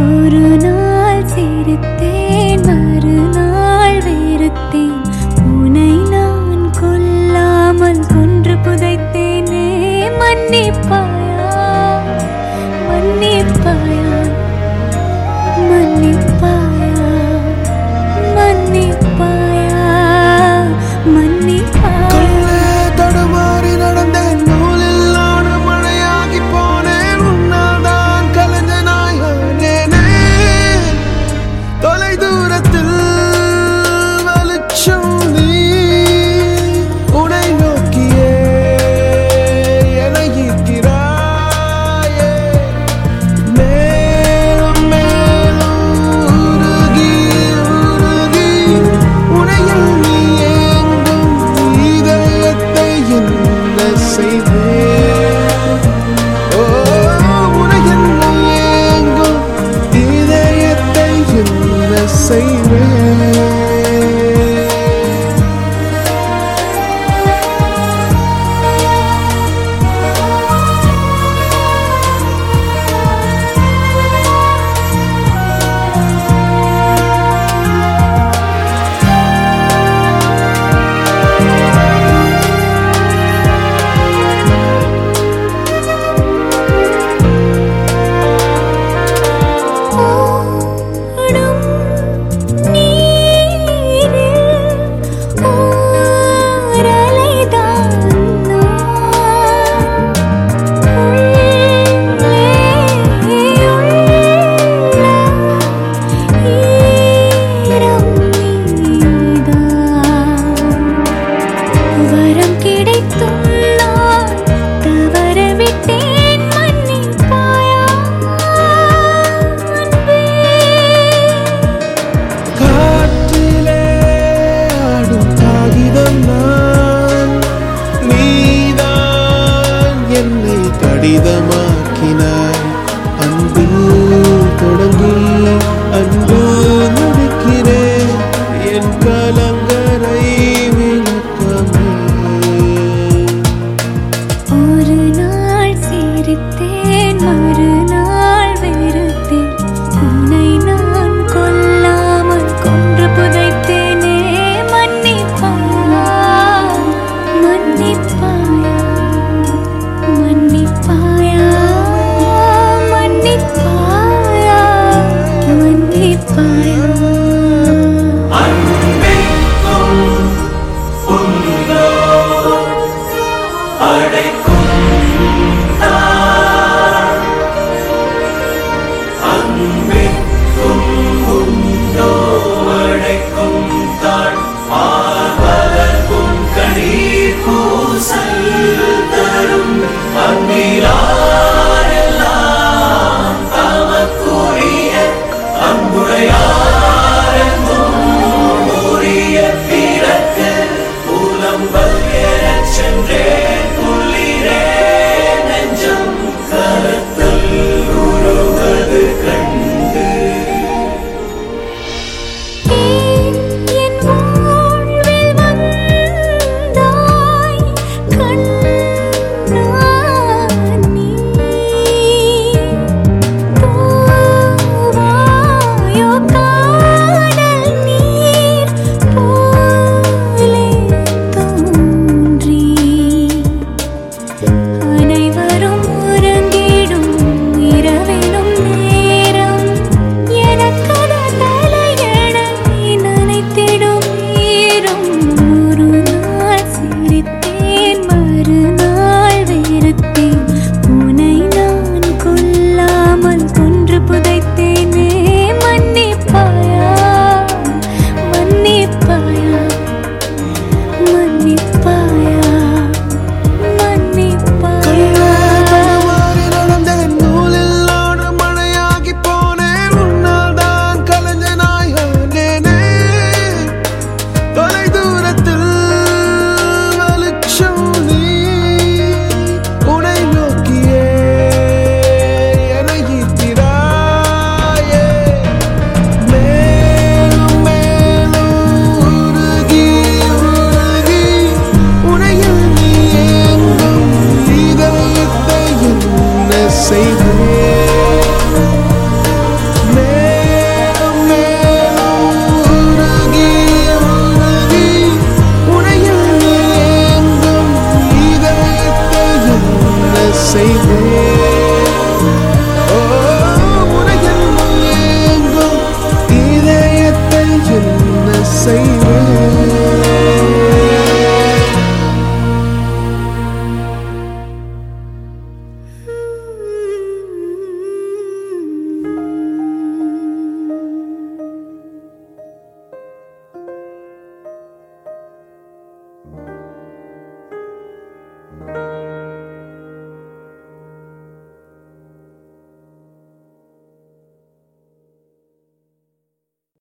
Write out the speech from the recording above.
ஒரு நாள் சிரித்தேன். வெளிச்சம் நீ உனை நோக்கியே என ஈர்க்கிறாயே மேலும் மேலும் உருகி உருகி உனையில் நீ ஏங்கும் இதயத்தை என்ன செய்தே? உனையில் நீ ஏங்கும் இதயத்தை என்ன செய்தே? love.